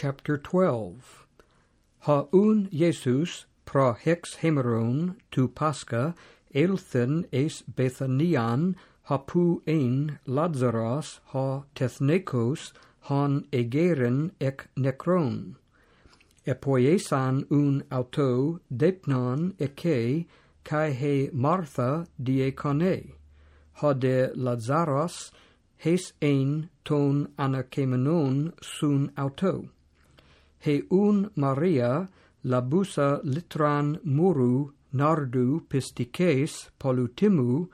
chapter 12. Ha un Jesus pro hex hemeron tu Pascha elthen es Bethanian ha pu ein Lazaros ha tethnekos han egeren ek necron. Epoiesan un auto depnon eke kai he Martha diekone. Ha de Lazaros hes ein ton anakemenon sun auto. he un Maria labusa litran muru nardu pistices polutimu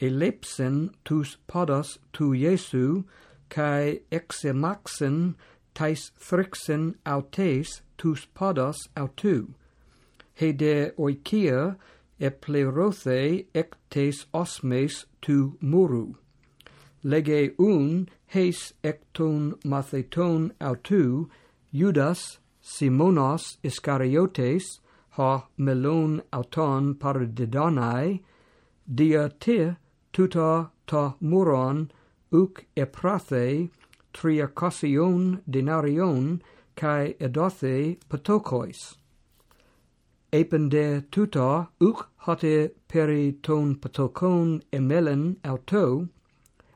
elepsen tus podas tu Jesu kai exemaxen tais thrixen autes tus podas autu. He de oikia e plerothe ectes osmes tu muru. Lege un heis ecton matheton autu Judas Simonos Iscariotes ha melon auton paradidonai, dia te tuta ta muron uc eprathe triacosion denarion cae edothe patokois. Epende tuta uc hote peri ton patokon emelen auto,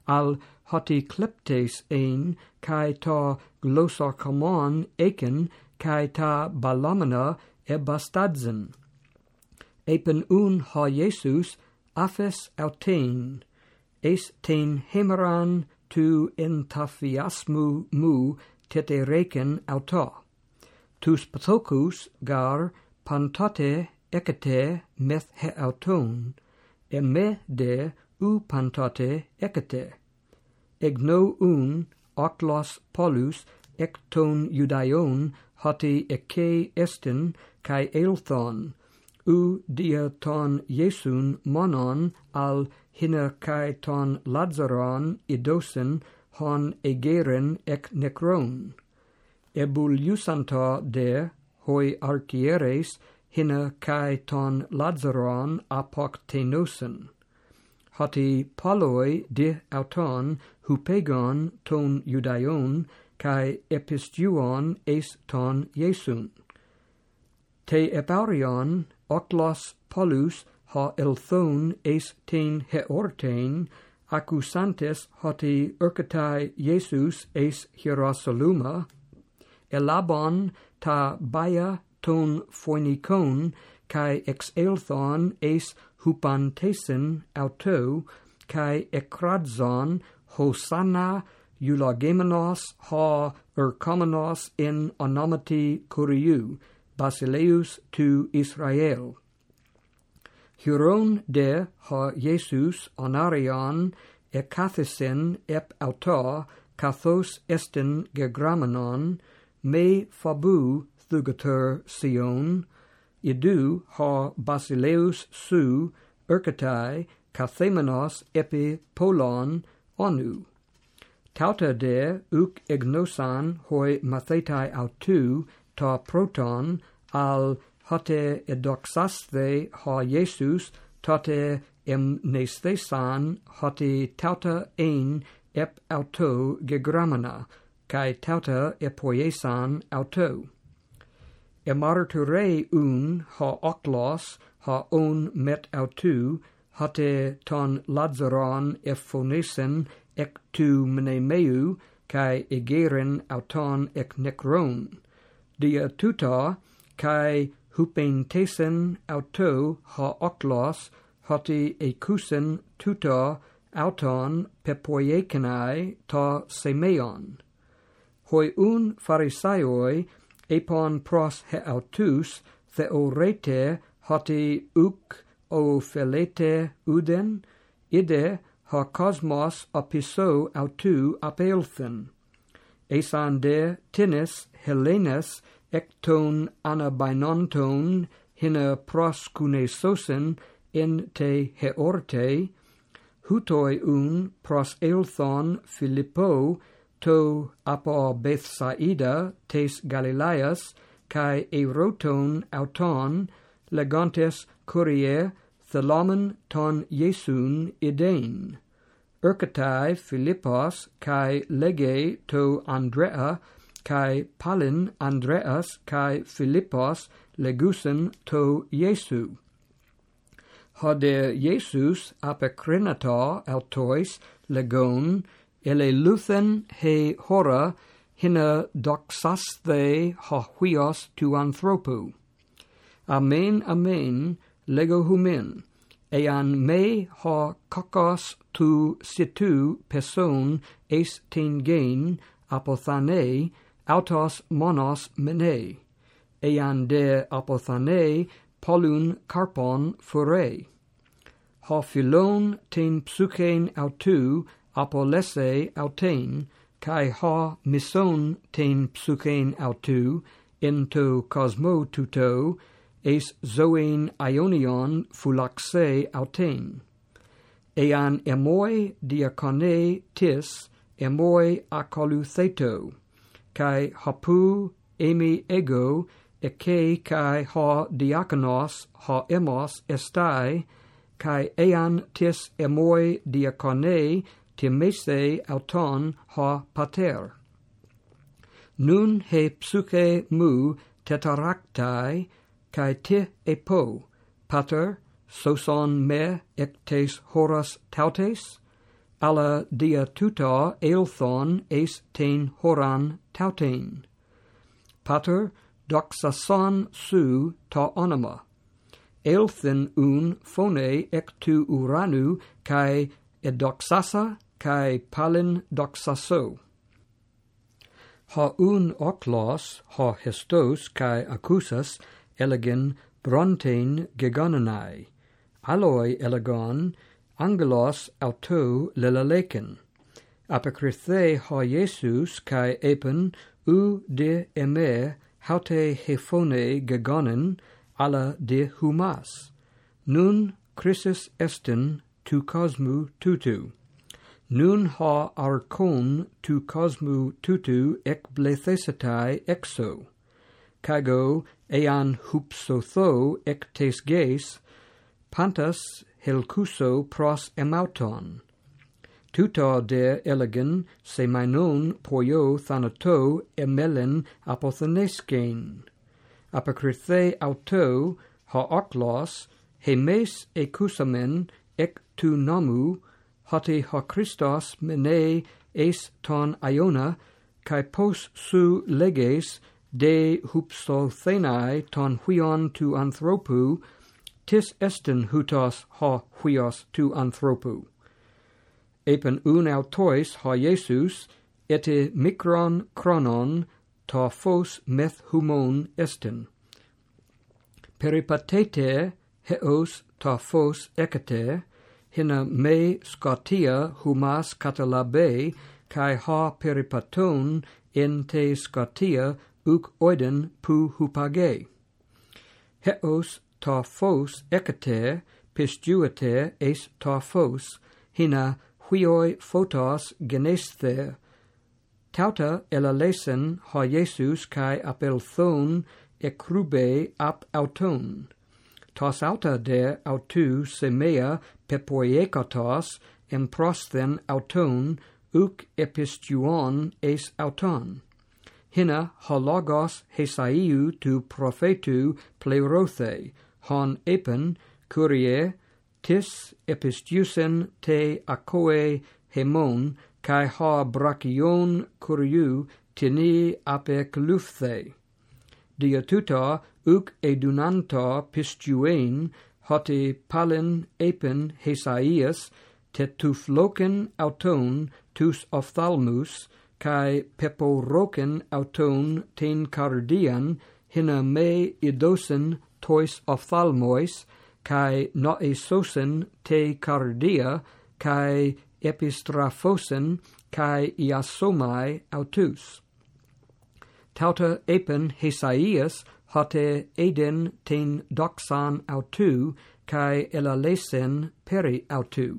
al hoti kleptes ein kai ta glosarkomon eken kai ta balamina e bastadzen epen un ha jesus afes autein. Es ten hemeran tu entafiasmu mu tetereken auta. Tus pathokus gar pantate ekete meth he auton, e me de u pantate ekete egno un oclos polus ecton judaion hoti ecce estin kai elthon u dia ton Iesun monon al hina kai ton Lazaron idosen hon egeren ec necron. Ebuliusanta de hoi archieres hina kai ton Lazaron apoctenosen hoti paloi de auton hupegon ton judaion kai epistuon es ton iesun te epaurion otlos polus ha elthon es ten heortein accusantes hoti urcatai iesus es hierosoluma elabon ta baia ton phoenicon kai ex elthon eis hupantesin auto kai ekradzon hosanna eulogemenos ha erkomenos in onomati kuriou basileus to israel. Huron de ha Jesus onarion ecathesin ep auto kathos estin gegramenon me fabu thugater Sion idu ha basileus su erkatai kathemenos epi polon onu. Tauta de uk egnosan hoi mathetai autou ta proton al hote edoxasthe ha Jesus tate emnesthesan hote tauta ein ep auto gegramana, kai tauta epoiesan auto emarture un ha oklos ha on met autu hate ton lazaron ephonesen ek tu mnemeu kai egeren auton ek necron. Dia tuta kai hupentesen auto ha oklos hati ekusen tuta auton pepoiekenai ta semeon hoi un pharisaioi epon pros heautus theorete hoti uk o felete uden, ide ha cosmos apiso autu apelthen. Esan de tinis Helenes ecton anabainonton hina proscunesosen in te heorte, hutoi un pros elthon Filippo to apo Bethsaida tes Galileas kai eroton auton legantes curie thelomon ton Iesun idein erkatai Philippos kai lege to Andrea kai palin Andreas kai Philippos legusen to Iesu. Hode Iesus apecrinato autois legon Eleluthen he hora hina doxasthe ha huios tu anthropu. Amen, amen, lego humen, ean me ha kokos tu situ peson es gain apothane autos monos mene, ean de apothane polun carpon furei. Ha philon ten psuchen autu apolese autein, kai ha mison ten psuchein autou, ento cosmo tuto, eis zoein ionion fulaxe autein. Ean emoi diakone tis, emoi acolutheto, kai hapu emi ego, eke kai ha diakonos ha emos estai, kai ean tis emoi diacone timese auton ha pater. Nun he psuche mu tetaractai cae te epo, pater, soson me ectes horas tautes, alla dia tuta elthon es ten horan tautein. Pater, doxason su ta onoma. Eilthin un phone ectu uranu cae edoxasa kai palin doxaso. ha un oklos, ha hestos kai akusas elegin brontein gegonanai aloi elegon, angelos auto lelalekin. Apokrithe ho Jesus kai epen u de eme haute hephone gegonen alla de humas. Nun crisis estin tu cosmu tutu. Nun ha archon tu cosmu tutu ec blethesetai exo, cago ean hupsotho ec tes geis, pantas helcuso pros emauton. Tuta de elegan se mainon poio thanato emelen apothenescain. Apocrithe auto ha oclos, hemes ecusamen ec tu nomu, hoti ho Christos mene eis ton aiona, kai pos su leges de hupsothenai ton huion tu anthropu, tis estin hutos ho huios tu anthropu. Epen un autois ho Jesus, ete micron chronon ta phos meth humon estin. Peripatete heos ta phos ekete, hina me Scotia humas catalabe kai ha peripaton in te Scotia uk oiden pu hupage. Heos ta fos ekate pistuate es ta fos hina huioi photos genesthe tauta elalesen ha Jesus kai apelthon ekrube ap auton tos auta de autu semea pepoiekatos en prosthen auton uk epistuon es auton. Hina hologos hesaiu tu prophetu pleurothe, hon epen curie tis epistusen te acoe hemon kai ha brachion curiu tini apec lufthe diatuta uc edunanta pistuein hoti palin epen Hesaias, tetufloken auton tus ophthalmus, kai peporoken auton ten cardian, hina me idosen tois ophthalmois, kai noesosen te cardia, kai epistraphosen kai iasomai autus. Tauta epen Hesaias hate eden ten doxan autou kai elalesen peri autou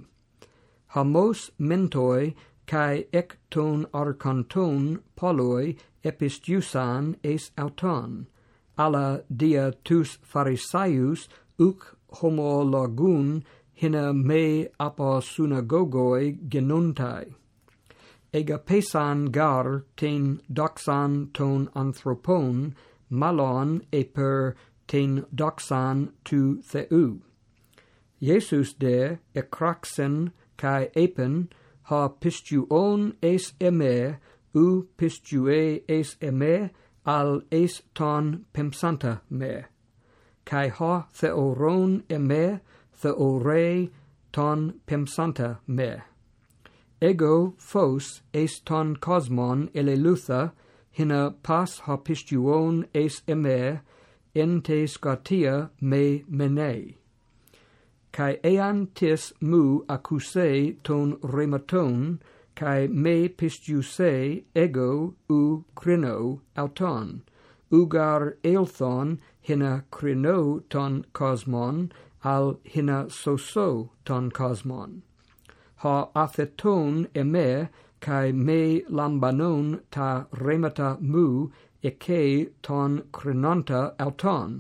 hamos mentoi kai ek ton arkanton poloi epistusan es auton. Ala dia tus pharisaius uk homologun hina me apo synagogoi genuntai ega pesan gar ten doxan ton anthropon malon eper ten doxan tu theu. Jesus de ekraxen kai epen ha pistuon es eme u pistue es eme al es ton pemsanta me kai ha theoron eme theore ton pemsanta me ego phos es ton cosmon elelutha hina pas ha pistuon es emer, ente gratia me menei. Cae ean tis mu accuse ton rematon, cae me pistiuse ego u crino auton, ugar eilthon hina crino ton cosmon, al hina soso ton cosmon. Ha atheton emer, kai me lambanon ta remata mu, eke ton crinonta auton,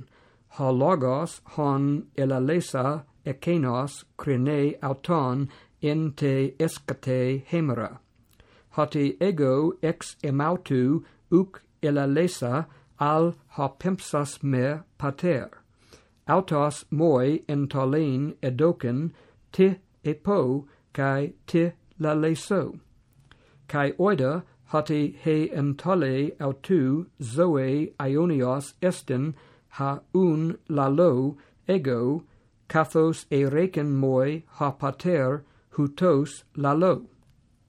ha logos hon elalesa ekenos crine auton in te escate hemera. Hoti ego ex emautu uc elalesa al hopempsas me pater. Autos moi entolin edoken te epo kai te laleso kai oida hati he entale autu zoe ionios estin ha un lalo ego kathos erechen moi ha pater hutos lalo